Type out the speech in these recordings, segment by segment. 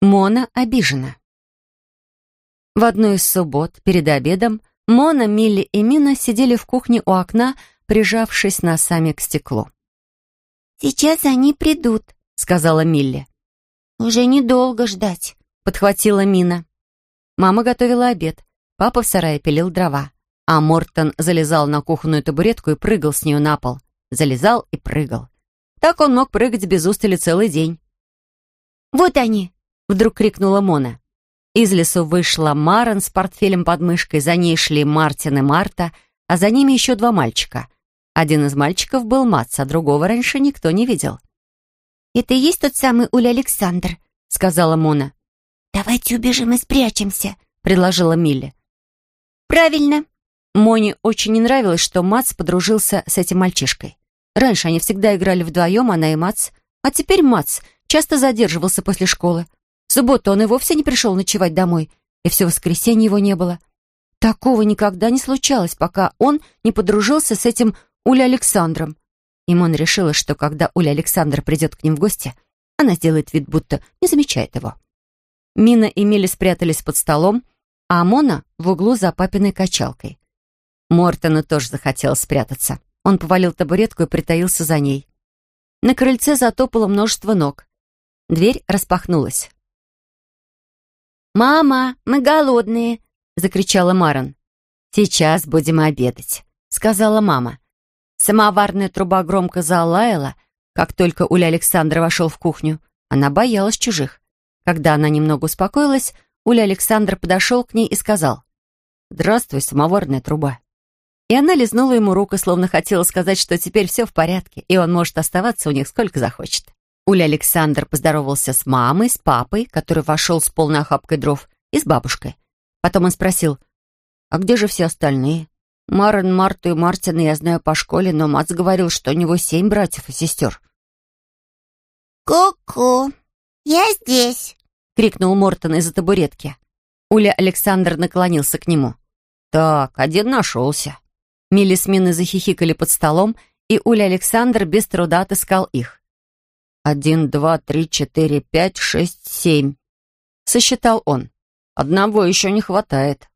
Мона обижена. В одну из суббот, перед обедом, Мона, Милли и Мина сидели в кухне у окна, прижавшись носами к стеклу. «Сейчас они придут», — сказала Милли. «Уже недолго ждать», — подхватила Мина. Мама готовила обед. Папа в сарае пилил дрова. А Мортон залезал на кухонную табуретку и прыгал с нее на пол. Залезал и прыгал. Так он мог прыгать без устали целый день. «Вот они!» — вдруг крикнула Мона. Из лесу вышла Марен с портфелем под мышкой, за ней шли Мартин и Марта, а за ними еще два мальчика. Один из мальчиков был Мац, а другого раньше никто не видел. «Это и есть тот самый Уля Александр», — сказала Мона. «Давайте убежим и спрячемся», — предложила Милли. «Правильно». Моне очень не нравилось, что Мац подружился с этим мальчишкой. Раньше они всегда играли вдвоем, она и Мац. А теперь Мац часто задерживался после школы. В субботу он и вовсе не пришел ночевать домой, и все воскресенье его не было. Такого никогда не случалось, пока он не подружился с этим Уля Александром. И Мон решила, что когда Уля Александр придет к ним в гости, она сделает вид, будто не замечает его. Мина и Милли спрятались под столом, а Мона в углу за папиной качалкой. Мортону тоже захотелось спрятаться. Он повалил табуретку и притаился за ней. На крыльце затопало множество ног. Дверь распахнулась. «Мама, мы голодные!» — закричала Марон. «Сейчас будем обедать», — сказала мама. Самоварная труба громко залаяла, как только Уля Александра вошел в кухню. Она боялась чужих. Когда она немного успокоилась, Уля Александр подошел к ней и сказал «Здравствуй, самоварная труба». И она лизнула ему руку, словно хотела сказать, что теперь все в порядке, и он может оставаться у них сколько захочет. Уля Александр поздоровался с мамой, с папой, который вошел с полной охапкой дров, и с бабушкой. Потом он спросил, «А где же все остальные? Марен, Марту и Мартина я знаю по школе, но Мац говорил, что у него семь братьев и сестер». «Ку-ку, я здесь», — крикнул Мортон из-за табуретки. Уля Александр наклонился к нему. «Так, один нашелся». Милли захихикали под столом, и Уля Александр без труда отыскал их. «Один, два, три, четыре, пять, шесть, семь», — сосчитал он. «Одного еще не хватает».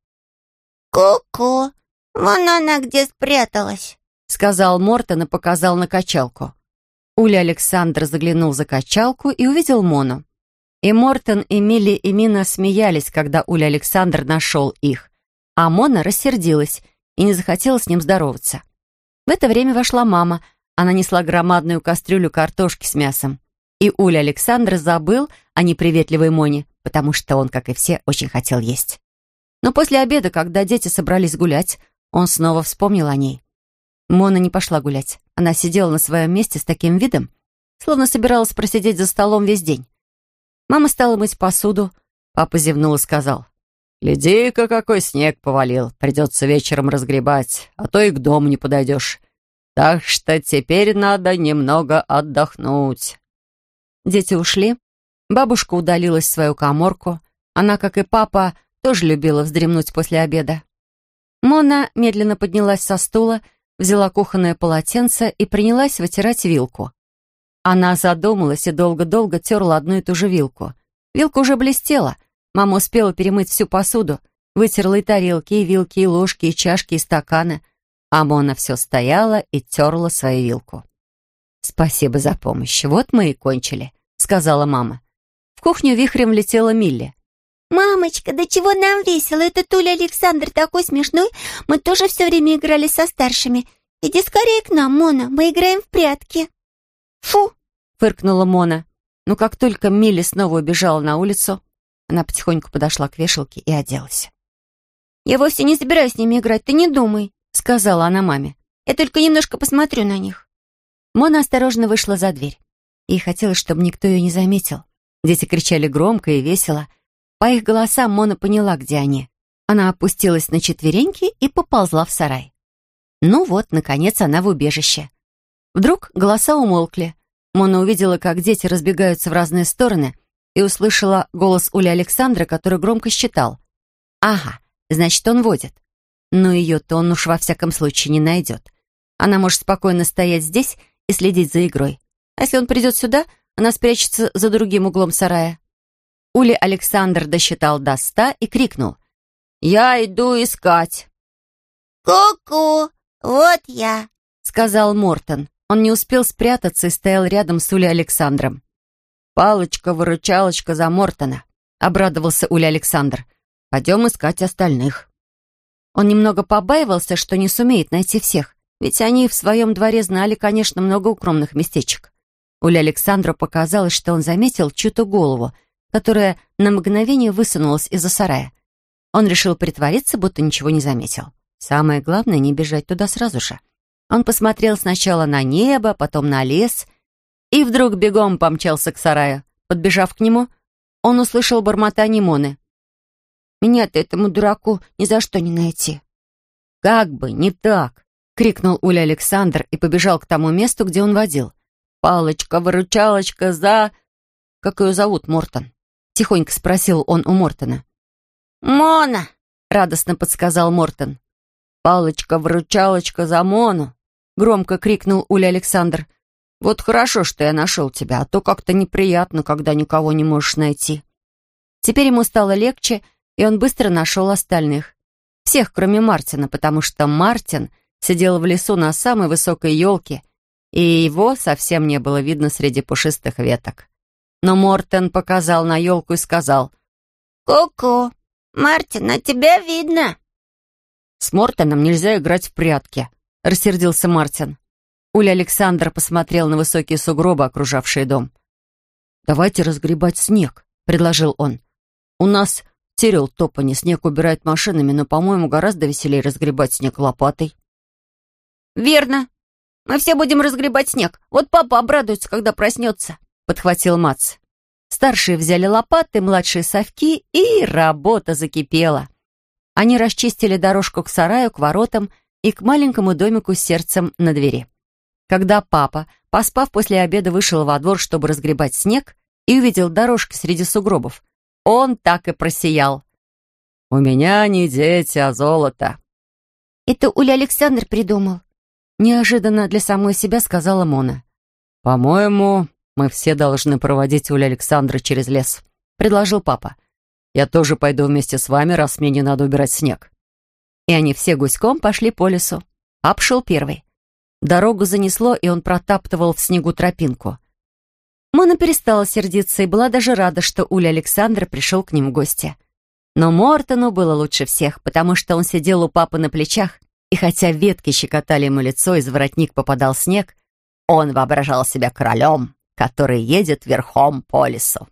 «Ку-ку, вон она где спряталась», — сказал Мортон и показал на качалку. Уля Александр заглянул за качалку и увидел Мону. И Мортон, и Милли, и Мина смеялись, когда Уля Александр нашел их. А Мона рассердилась и не захотела с ним здороваться. В это время вошла мама. Она несла громадную кастрюлю картошки с мясом. И Уля Александр забыл о неприветливой Моне, потому что он, как и все, очень хотел есть. Но после обеда, когда дети собрались гулять, он снова вспомнил о ней. Мона не пошла гулять. Она сидела на своем месте с таким видом, словно собиралась просидеть за столом весь день. Мама стала мыть посуду. Папа зевнул и сказал, «Гляди-ка, какой снег повалил. Придется вечером разгребать, а то и к дому не подойдешь. Так что теперь надо немного отдохнуть». Дети ушли. Бабушка удалилась в свою коморку. Она, как и папа, тоже любила вздремнуть после обеда. Мона медленно поднялась со стула, взяла кухонное полотенце и принялась вытирать вилку. Она задумалась и долго-долго терла одну и ту же вилку. Вилка уже блестела — Мама успела перемыть всю посуду, вытерла и тарелки, и вилки, и ложки, и чашки, и стаканы. А Мона все стояла и терла свою вилку. «Спасибо за помощь. Вот мы и кончили», — сказала мама. В кухню вихрем влетела Милли. «Мамочка, да чего нам весело? Это Туля Александр такой смешной. Мы тоже все время играли со старшими. Иди скорее к нам, Мона, мы играем в прятки». «Фу!» — фыркнула Мона. Но как только Милли снова убежала на улицу, она потихоньку подошла к вешалке и оделась. «Я вовсе не собираюсь с ними играть, ты не думай», — сказала она маме. «Я только немножко посмотрю на них». Мона осторожно вышла за дверь. Ей хотелось, чтобы никто ее не заметил. Дети кричали громко и весело. По их голосам Мона поняла, где они. Она опустилась на четвереньки и поползла в сарай. Ну вот, наконец, она в убежище. Вдруг голоса умолкли. Мона увидела, как дети разбегаются в разные стороны, и услышала голос Ули Александра, который громко считал. «Ага, значит, он водит. Но ее-то он уж во всяком случае не найдет. Она может спокойно стоять здесь и следить за игрой. А если он придет сюда, она спрячется за другим углом сарая. Ули Александр досчитал до ста и крикнул. «Я иду искать!» «Ку-ку, вот я!» — сказал Мортон. Он не успел спрятаться и стоял рядом с Улей Александром. «Палочка-выручалочка за Мортона», — обрадовался Уля Александр. «Пойдем искать остальных». Он немного побаивался, что не сумеет найти всех, ведь они в своем дворе знали, конечно, много укромных местечек. Уля Александру показалось, что он заметил чью-то голову, которая на мгновение высунулась из-за сарая. Он решил притвориться, будто ничего не заметил. Самое главное — не бежать туда сразу же. Он посмотрел сначала на небо, потом на лес и вдруг бегом помчался к сараю. Подбежав к нему, он услышал бормотание Моны. «Меня-то этому дураку ни за что не найти». «Как бы не так!» — крикнул Уля Александр и побежал к тому месту, где он водил. «Палочка-выручалочка за...» «Как ее зовут, Мортон?» — тихонько спросил он у Мортона. «Мона!» — радостно подсказал Мортон. «Палочка-выручалочка за Мону!» — громко крикнул Уля Александр. «Вот хорошо, что я нашел тебя, а то как-то неприятно, когда никого не можешь найти». Теперь ему стало легче, и он быстро нашел остальных. Всех, кроме Мартина, потому что Мартин сидел в лесу на самой высокой елке, и его совсем не было видно среди пушистых веток. Но Мортен показал на елку и сказал «Ку-ку, Мартин, а тебя видно». «С Мортоном нельзя играть в прятки», — рассердился Мартин. Уля Александр посмотрел на высокие сугробы, окружавшие дом. «Давайте разгребать снег», — предложил он. «У нас Терел Топани снег убирает машинами, но, по-моему, гораздо веселее разгребать снег лопатой». «Верно. Мы все будем разгребать снег. Вот папа обрадуется, когда проснется», — подхватил Мац. Старшие взяли лопаты, младшие — совки, и работа закипела. Они расчистили дорожку к сараю, к воротам и к маленькому домику с сердцем на двери. Когда папа, поспав после обеда, вышел во двор, чтобы разгребать снег, и увидел дорожки среди сугробов, он так и просиял. «У меня не дети, а золото». «Это Уля Александр придумал», — неожиданно для самой себя сказала Мона. «По-моему, мы все должны проводить Уля Александра через лес», — предложил папа. Я тоже пойду вместе с вами, раз мне не надо убирать снег». И они все гуськом пошли по лесу. Пап шел первый. Дорогу занесло, и он протаптывал в снегу тропинку. Мона перестала сердиться и была даже рада, что Уля Александр пришел к ним в гости. Но Мортону было лучше всех, потому что он сидел у папы на плечах, и хотя ветки щекотали ему лицо, из воротник попадал снег, он воображал себя королем, который едет верхом по лесу.